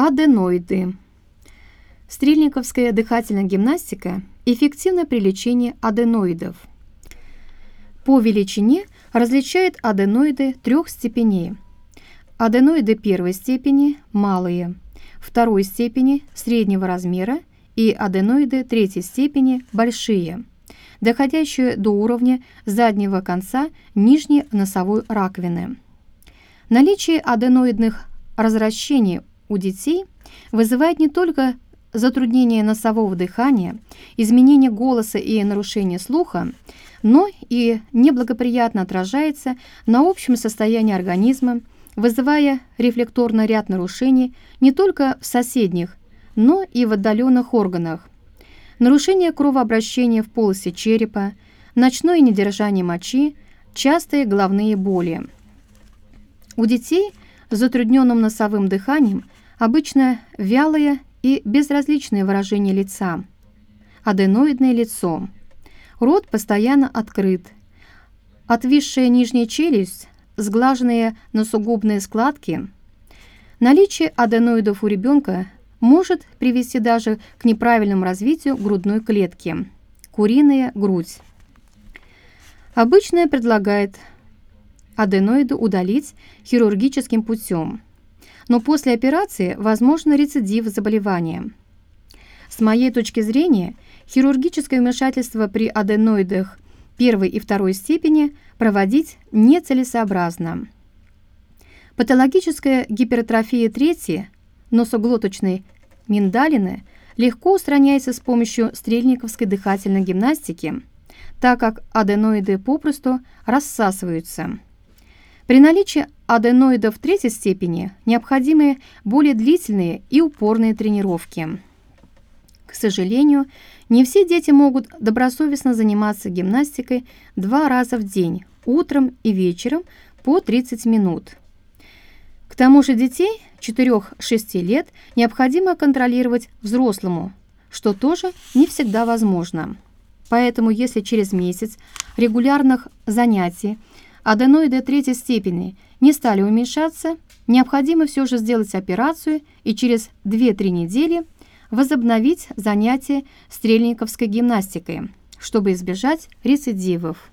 Аденоиды. Стрельниковская дыхательная гимнастика эффективна при лечении аденоидов. По величине различает аденоиды трех степеней. Аденоиды первой степени – малые, второй степени – среднего размера и аденоиды третьей степени – большие, доходящие до уровня заднего конца нижней носовой раковины. Наличие аденоидных развращений у детей вызывает не только затруднение носового дыхания, изменение голоса и нарушение слуха, но и неблагоприятно отражается на общем состоянии организма, вызывая рефлекторный ряд нарушений не только в соседних, но и в отдаленных органах. Нарушение кровообращения в полости черепа, ночное недержание мочи, частые головные боли. У детей с затрудненным носовым дыханием – Обычно вялое и безразличное выражение лица. Аденоидное лицо. Рот постоянно открыт. Отвисшая нижняя челюсть, сглаженные носогубные складки. Наличие аденоидов у ребенка может привести даже к неправильному развитию грудной клетки. Куриная грудь. Обычно предлагает аденоиды удалить хирургическим путем но после операции возможно рецидив заболевания. С моей точки зрения, хирургическое вмешательство при аденоидах первой и второй степени проводить нецелесообразно. Патологическая гипертрофия третьей, носоглоточной миндалины, легко устраняется с помощью стрельниковской дыхательной гимнастики, так как аденоиды попросту рассасываются. При наличии аденоидов третьей степени необходимы более длительные и упорные тренировки. К сожалению, не все дети могут добросовестно заниматься гимнастикой два раза в день, утром и вечером по 30 минут. К тому же детей 4-6 лет необходимо контролировать взрослому, что тоже не всегда возможно. Поэтому если через месяц регулярных занятий аденоиды третьей степени не стали уменьшаться, необходимо все же сделать операцию и через 2-3 недели возобновить занятия стрельниковской гимнастикой, чтобы избежать рецидивов.